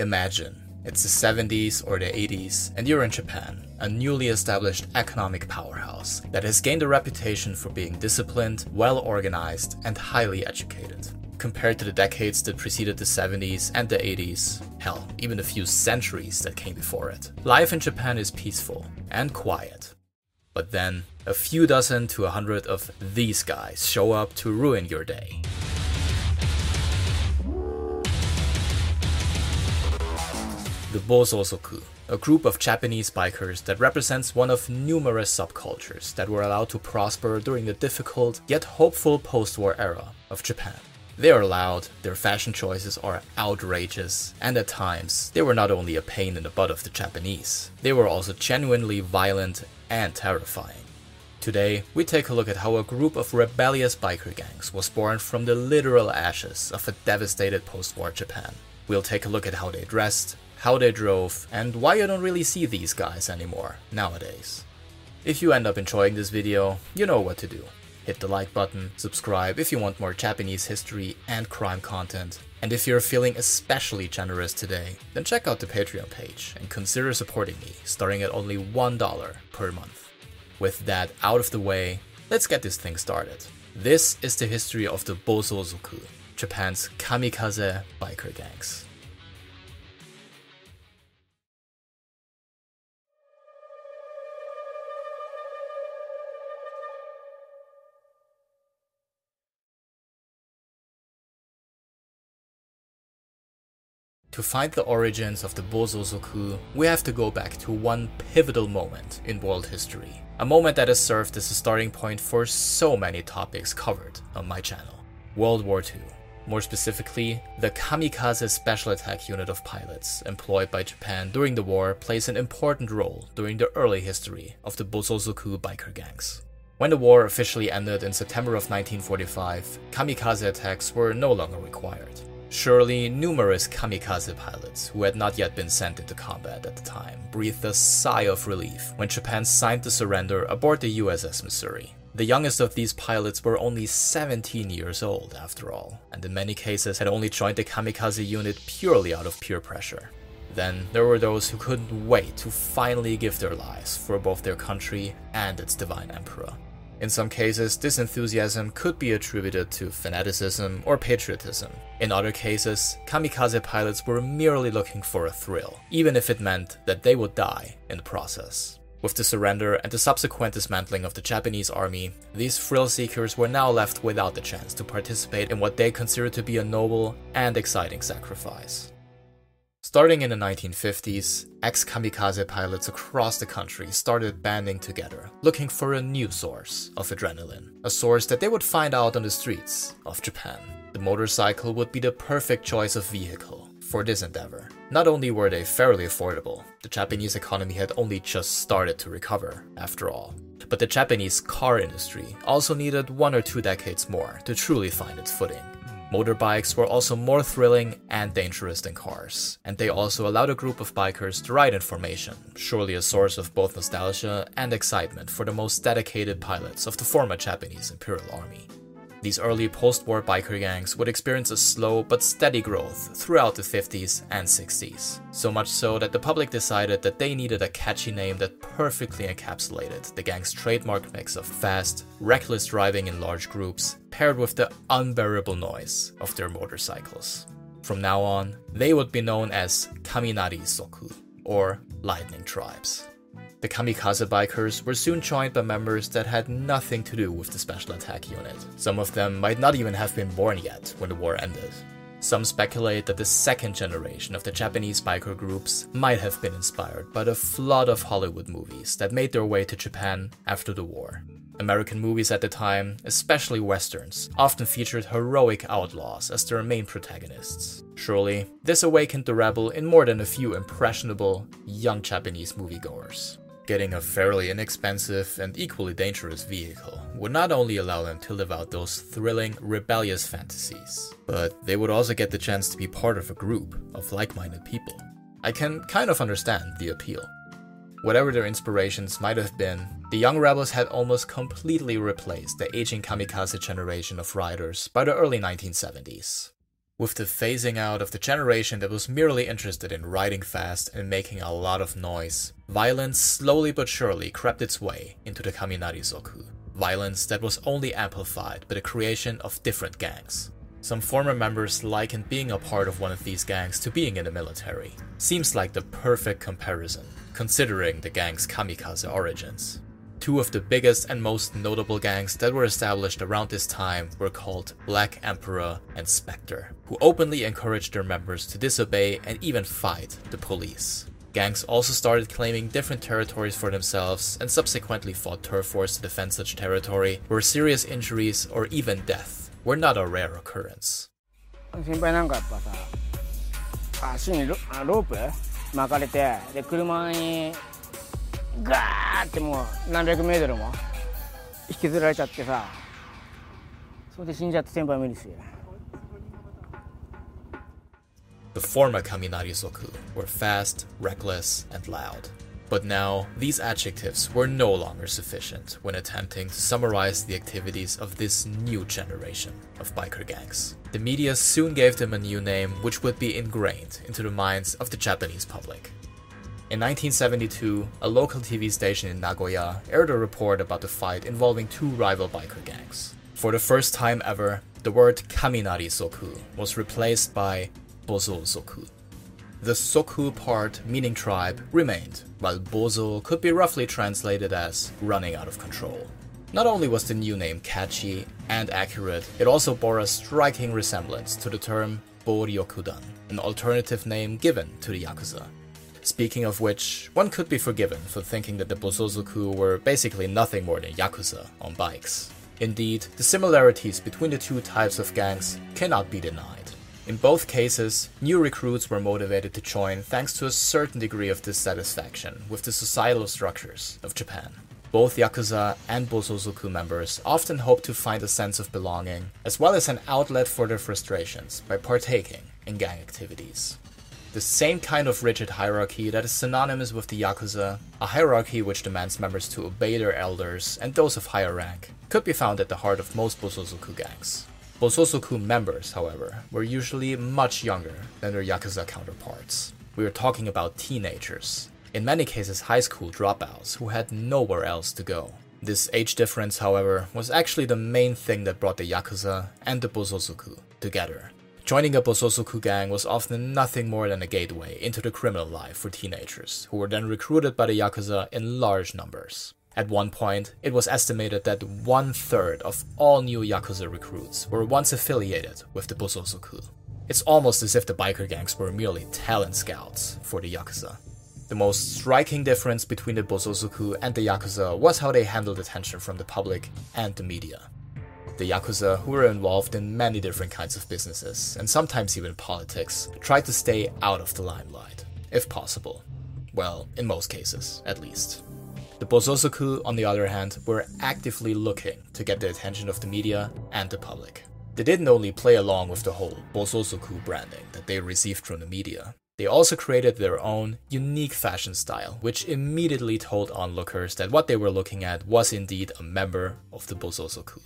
Imagine it's the 70s or the 80s, and you're in Japan, a newly established economic powerhouse that has gained a reputation for being disciplined, well organized, and highly educated. Compared to the decades that preceded the 70s and the 80s, hell, even a few centuries that came before it, life in Japan is peaceful and quiet. But then, a few dozen to a hundred of these guys show up to ruin your day. The Bosozoku, a group of Japanese bikers that represents one of numerous subcultures that were allowed to prosper during the difficult yet hopeful post-war era of Japan. They are loud, their fashion choices are outrageous, and at times, they were not only a pain in the butt of the Japanese, they were also genuinely violent and terrifying. Today, we take a look at how a group of rebellious biker gangs was born from the literal ashes of a devastated post-war Japan. We'll take a look at how they dressed, how they drove, and why you don't really see these guys anymore nowadays. If you end up enjoying this video, you know what to do. Hit the like button, subscribe if you want more Japanese history and crime content, and if you're feeling especially generous today, then check out the Patreon page and consider supporting me, starting at only $1 per month. With that out of the way, let's get this thing started. This is the history of the Bosozoku, Japan's kamikaze biker gangs. To find the origins of the Bosozoku, we have to go back to one pivotal moment in world history. A moment that has served as a starting point for so many topics covered on my channel. World War II. More specifically, the Kamikaze Special Attack Unit of pilots employed by Japan during the war plays an important role during the early history of the Bosozoku biker gangs. When the war officially ended in September of 1945, kamikaze attacks were no longer required. Surely, numerous kamikaze pilots who had not yet been sent into combat at the time breathed a sigh of relief when Japan signed the surrender aboard the USS Missouri. The youngest of these pilots were only 17 years old, after all, and in many cases had only joined the kamikaze unit purely out of peer pressure. Then there were those who couldn't wait to finally give their lives for both their country and its divine emperor. In some cases, this enthusiasm could be attributed to fanaticism or patriotism. In other cases, kamikaze pilots were merely looking for a thrill, even if it meant that they would die in the process. With the surrender and the subsequent dismantling of the Japanese army, these thrill seekers were now left without the chance to participate in what they considered to be a noble and exciting sacrifice. Starting in the 1950s, ex kamikaze pilots across the country started banding together, looking for a new source of adrenaline, a source that they would find out on the streets of Japan. The motorcycle would be the perfect choice of vehicle for this endeavor. Not only were they fairly affordable, the Japanese economy had only just started to recover, after all, but the Japanese car industry also needed one or two decades more to truly find its footing. Motorbikes were also more thrilling and dangerous than cars, and they also allowed a group of bikers to ride in formation, surely a source of both nostalgia and excitement for the most dedicated pilots of the former Japanese Imperial Army. These early post war biker gangs would experience a slow but steady growth throughout the 50s and 60s. So much so that the public decided that they needed a catchy name that perfectly encapsulated the gang's trademark mix of fast, reckless driving in large groups, paired with the unbearable noise of their motorcycles. From now on, they would be known as Kaminari Zoku, or Lightning Tribes. The kamikaze bikers were soon joined by members that had nothing to do with the special attack unit. Some of them might not even have been born yet when the war ended. Some speculate that the second generation of the Japanese biker groups might have been inspired by the flood of Hollywood movies that made their way to Japan after the war. American movies at the time, especially westerns, often featured heroic outlaws as their main protagonists. Surely, this awakened the rebel in more than a few impressionable, young Japanese moviegoers. Getting a fairly inexpensive and equally dangerous vehicle would not only allow them to live out those thrilling, rebellious fantasies, but they would also get the chance to be part of a group of like minded people. I can kind of understand the appeal. Whatever their inspirations might have been, the young rebels had almost completely replaced the aging kamikaze generation of riders by the early 1970s. With the phasing out of the generation that was merely interested in riding fast and making a lot of noise, violence slowly but surely crept its way into the Kaminari Zoku. Violence that was only amplified by the creation of different gangs. Some former members likened being a part of one of these gangs to being in the military. Seems like the perfect comparison, considering the gang's kamikaze origins. Two of the biggest and most notable gangs that were established around this time were called Black Emperor and Spectre, who openly encouraged their members to disobey and even fight the police. Gangs also started claiming different territories for themselves and subsequently fought turf wars to defend such territory, where serious injuries or even death were not a rare occurrence. ガーってもう何百メートルも引きずられちゃってさそれで死んじゃって先輩無理ですよ The former Kaminari Zoku were fast, reckless, and loud. But now, these adjectives were no longer sufficient when attempting to summarize the activities of this new generation of biker gangs. The media soon gave them a new name which would be ingrained into the minds of the Japanese public. In 1972, a local TV station in Nagoya aired a report about the fight involving two rival biker gangs. For the first time ever, the word Kaminari Zoku was replaced by Boso Zoku. The Zoku part, meaning tribe, remained, while Boso could be roughly translated as running out of control. Not only was the new name catchy and accurate, it also bore a striking resemblance to the term Boryokudan, an alternative name given to the Yakuza. Speaking of which, one could be forgiven for thinking that the Bosozoku were basically nothing more than Yakuza on bikes. Indeed, the similarities between the two types of gangs cannot be denied. In both cases, new recruits were motivated to join thanks to a certain degree of dissatisfaction with the societal structures of Japan. Both Yakuza and Bosozoku members often hoped to find a sense of belonging, as well as an outlet for their frustrations by partaking in gang activities the same kind of rigid hierarchy that is synonymous with the Yakuza, a hierarchy which demands members to obey their elders and those of higher rank, could be found at the heart of most Bosozoku gangs. Bosozoku members, however, were usually much younger than their Yakuza counterparts. We are talking about teenagers, in many cases high school dropouts who had nowhere else to go. This age difference, however, was actually the main thing that brought the Yakuza and the Bosozoku together. Joining a Bosozoku gang was often nothing more than a gateway into the criminal life for teenagers, who were then recruited by the Yakuza in large numbers. At one point, it was estimated that one third of all new Yakuza recruits were once affiliated with the Bosozoku. It's almost as if the biker gangs were merely talent scouts for the Yakuza. The most striking difference between the Bosozoku and the Yakuza was how they handled attention from the public and the media the Yakuza, who were involved in many different kinds of businesses, and sometimes even politics, tried to stay out of the limelight, if possible. Well, in most cases, at least. The Bosozoku, on the other hand, were actively looking to get the attention of the media and the public. They didn't only play along with the whole Bosozoku branding that they received from the media, they also created their own unique fashion style, which immediately told onlookers that what they were looking at was indeed a member of the Bosozoku.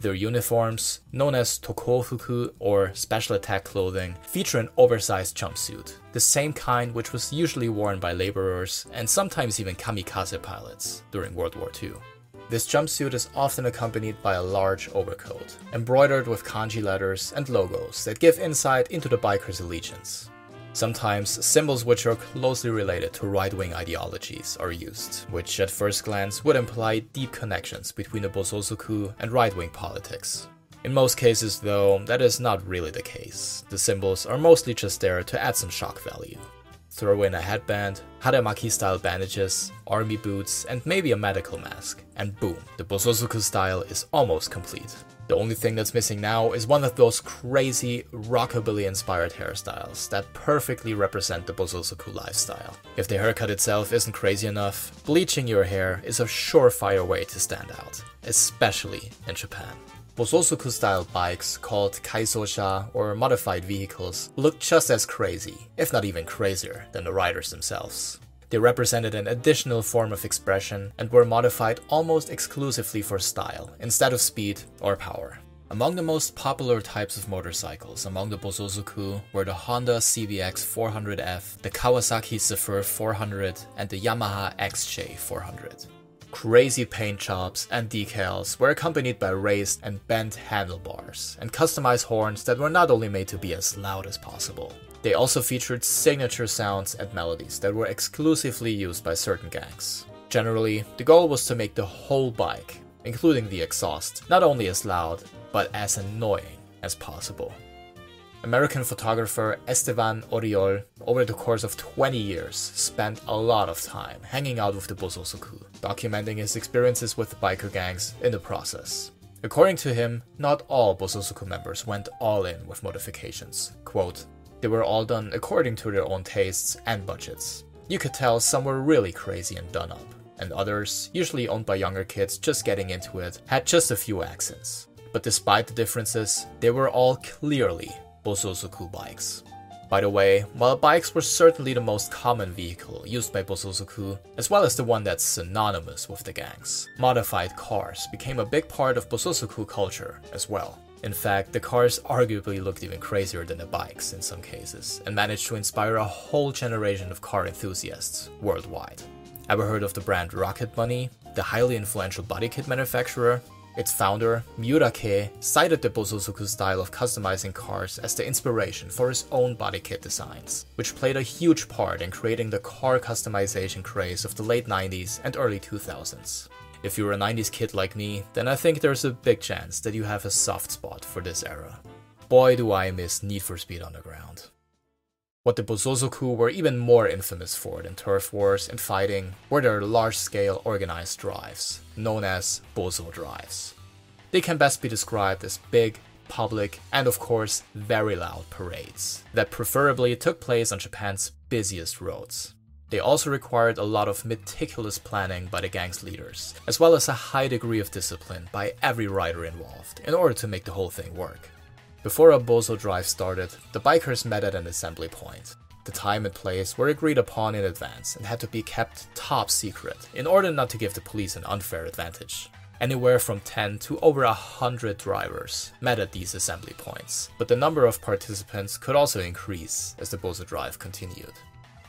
Their uniforms, known as tokkofuku or special attack clothing, feature an oversized jumpsuit, the same kind which was usually worn by laborers and sometimes even kamikaze pilots during World War II. This jumpsuit is often accompanied by a large overcoat, embroidered with kanji letters and logos that give insight into the biker's allegiance. Sometimes symbols which are closely related to right wing ideologies are used, which at first glance would imply deep connections between the Bosozoku and right wing politics. In most cases, though, that is not really the case. The symbols are mostly just there to add some shock value. Throw in a headband, Haramaki style bandages, army boots, and maybe a medical mask, and boom, the Bosozoku style is almost complete. The only thing that's missing now is one of those crazy rockabilly inspired hairstyles that perfectly represent the Bosozoku lifestyle. If the haircut itself isn't crazy enough, bleaching your hair is a surefire way to stand out, especially in Japan. Bosozoku style bikes, called kaizosha or modified vehicles, look just as crazy, if not even crazier, than the riders themselves. They represented an additional form of expression and were modified almost exclusively for style instead of speed or power. Among the most popular types of motorcycles among the Bosozoku were the Honda CBX 400F, the Kawasaki Zephyr 400, and the Yamaha XJ 400. Crazy paint jobs and decals were accompanied by raised and bent handlebars, and customized horns that were not only made to be as loud as possible, they also featured signature sounds and melodies that were exclusively used by certain gangs. Generally, the goal was to make the whole bike, including the exhaust, not only as loud, but as annoying as possible. American photographer Esteban Oriol, over the course of 20 years, spent a lot of time hanging out with the Bosozoku, documenting his experiences with the biker gangs in the process. According to him, not all Bosozoku members went all in with modifications. Quote, they were all done according to their own tastes and budgets. You could tell some were really crazy and done up, and others, usually owned by younger kids just getting into it, had just a few accents. But despite the differences, they were all clearly Bosozoku bikes. By the way, while bikes were certainly the most common vehicle used by Bosozoku, as well as the one that's synonymous with the gangs, modified cars became a big part of Bosozoku culture as well. In fact, the cars arguably looked even crazier than the bikes in some cases, and managed to inspire a whole generation of car enthusiasts worldwide. Ever heard of the brand Rocket Bunny, the highly influential body kit manufacturer? Its founder, Miura Kei, cited the Bosozoku style of customizing cars as the inspiration for his own body kit designs, which played a huge part in creating the car customization craze of the late 90s and early 2000s. If you're a 90s kid like me, then I think there's a big chance that you have a soft spot for this era. Boy, do I miss Need for Speed Underground. What the Bosozoku were even more infamous for than turf wars and fighting were their large scale organized drives, known as Bozo drives. They can best be described as big, public, and of course, very loud parades that preferably took place on Japan's busiest roads. They also required a lot of meticulous planning by the gang's leaders, as well as a high degree of discipline by every rider involved, in order to make the whole thing work. Before a Bozo drive started, the bikers met at an assembly point. The time and place were agreed upon in advance and had to be kept top secret in order not to give the police an unfair advantage. Anywhere from 10 to over 100 drivers met at these assembly points, but the number of participants could also increase as the Bozo drive continued.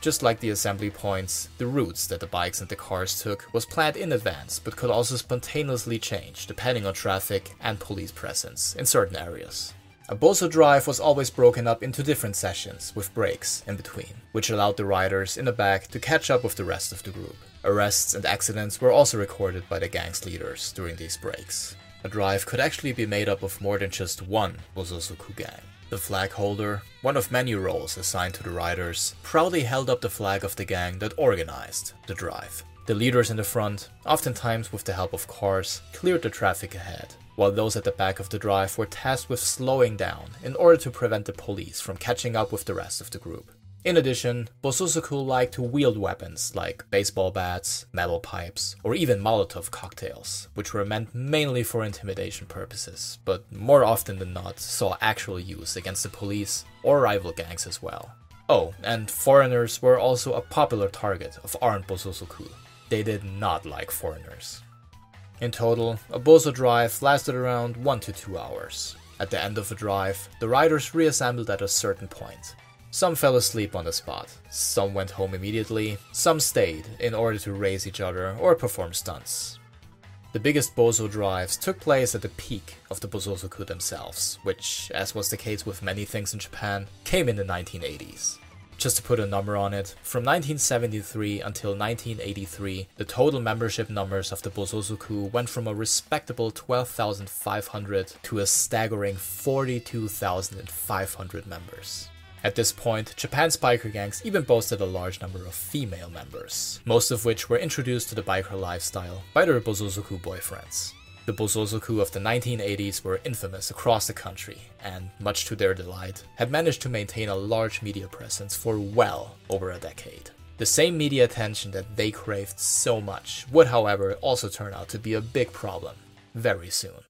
Just like the assembly points, the routes that the bikes and the cars took was planned in advance but could also spontaneously change depending on traffic and police presence in certain areas. A Bozo drive was always broken up into different sessions with breaks in between, which allowed the riders in the back to catch up with the rest of the group. Arrests and accidents were also recorded by the gang's leaders during these breaks. A drive could actually be made up of more than just one Bosozoku gang. The flag holder, one of many roles assigned to the riders, proudly held up the flag of the gang that organized the drive. The leaders in the front, oftentimes with the help of cars, cleared the traffic ahead, while those at the back of the drive were tasked with slowing down in order to prevent the police from catching up with the rest of the group. In addition, Bosozoku liked to wield weapons like baseball bats, metal pipes, or even Molotov cocktails, which were meant mainly for intimidation purposes, but more often than not saw actual use against the police or rival gangs as well. Oh, and foreigners were also a popular target of armed Bosozoku. They did not like foreigners. In total, a Bozo drive lasted around 1 to 2 hours. At the end of the drive, the riders reassembled at a certain point, some fell asleep on the spot, some went home immediately, some stayed in order to raise each other or perform stunts. The biggest Bozo drives took place at the peak of the Bosozoku themselves, which, as was the case with many things in Japan, came in the 1980s. Just to put a number on it, from 1973 until 1983, the total membership numbers of the Bosozoku went from a respectable 12,500 to a staggering 42,500 members. At this point, Japan's biker gangs even boasted a large number of female members, most of which were introduced to the biker lifestyle by their Bosozoku boyfriends. The Bosozoku of the 1980s were infamous across the country, and, much to their delight, had managed to maintain a large media presence for well over a decade. The same media attention that they craved so much would, however, also turn out to be a big problem very soon.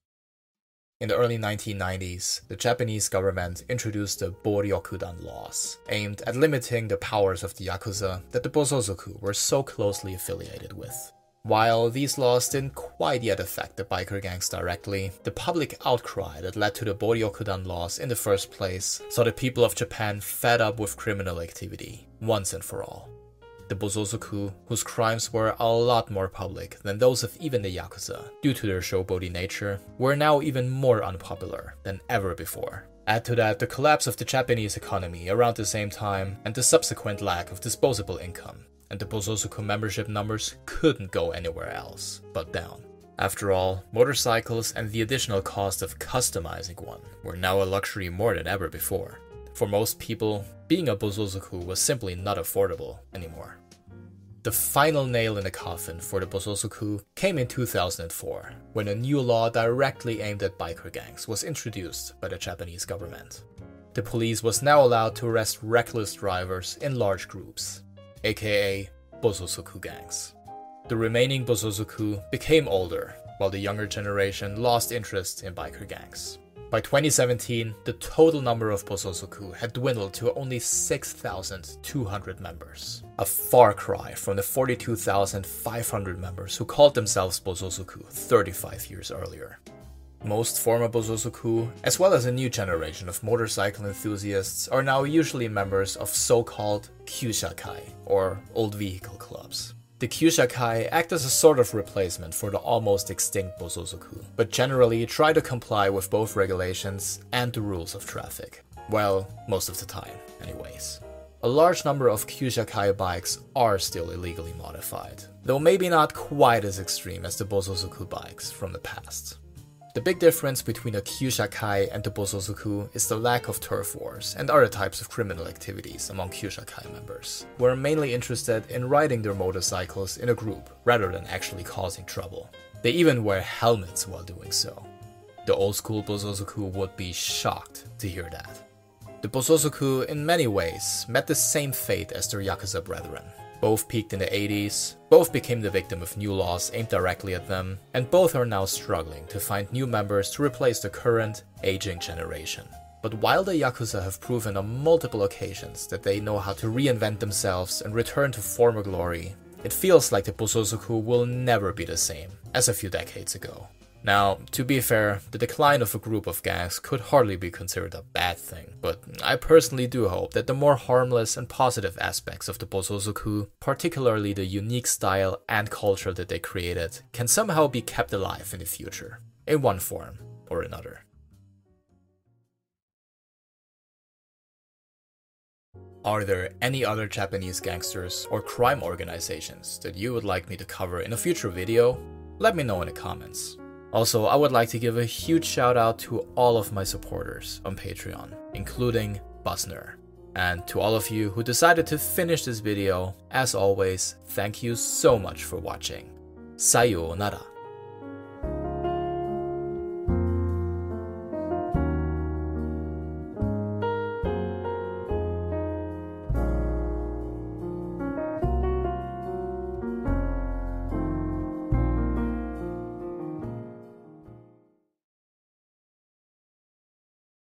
In the early 1990s, the Japanese government introduced the Boryokudan laws, aimed at limiting the powers of the Yakuza that the Bosozoku were so closely affiliated with. While these laws didn't quite yet affect the biker gangs directly, the public outcry that led to the Boryokudan laws in the first place saw the people of Japan fed up with criminal activity, once and for all. The Bosozoku, whose crimes were a lot more public than those of even the Yakuza due to their showboaty nature, were now even more unpopular than ever before. Add to that the collapse of the Japanese economy around the same time and the subsequent lack of disposable income, and the Bosozoku membership numbers couldn't go anywhere else but down. After all, motorcycles and the additional cost of customizing one were now a luxury more than ever before. For most people, being a Bosozoku was simply not affordable anymore. The final nail in the coffin for the Bosozoku came in 2004, when a new law directly aimed at biker gangs was introduced by the Japanese government. The police was now allowed to arrest reckless drivers in large groups, aka Bosozoku gangs. The remaining Bosozoku became older, while the younger generation lost interest in biker gangs. By 2017, the total number of Bosozoku had dwindled to only 6,200 members, a far cry from the 42,500 members who called themselves Bosozoku 35 years earlier. Most former Bosozoku, as well as a new generation of motorcycle enthusiasts, are now usually members of so called Kyushakai, or old vehicle clubs. The Kyushakai act as a sort of replacement for the almost extinct Bosozoku, but generally try to comply with both regulations and the rules of traffic. Well, most of the time, anyways. A large number of Kyushakai bikes are still illegally modified, though maybe not quite as extreme as the Bosozoku bikes from the past. The big difference between a Kyushakai and the Bosozoku is the lack of turf wars and other types of criminal activities among Kyushakai members, who are mainly interested in riding their motorcycles in a group rather than actually causing trouble. They even wear helmets while doing so. The old school Bosozoku would be shocked to hear that. The Bosozoku, in many ways, met the same fate as their Yakuza brethren, both peaked in the 80s, both became the victim of new laws aimed directly at them, and both are now struggling to find new members to replace the current, aging generation. But while the Yakuza have proven on multiple occasions that they know how to reinvent themselves and return to former glory, it feels like the Bosozoku will never be the same as a few decades ago. Now, to be fair, the decline of a group of gangs could hardly be considered a bad thing, but I personally do hope that the more harmless and positive aspects of the Bosozoku, particularly the unique style and culture that they created, can somehow be kept alive in the future, in one form or another. Are there any other Japanese gangsters or crime organizations that you would like me to cover in a future video? Let me know in the comments. Also, I would like to give a huge shout out to all of my supporters on Patreon, including Busner. And to all of you who decided to finish this video, as always, thank you so much for watching. Sayonara.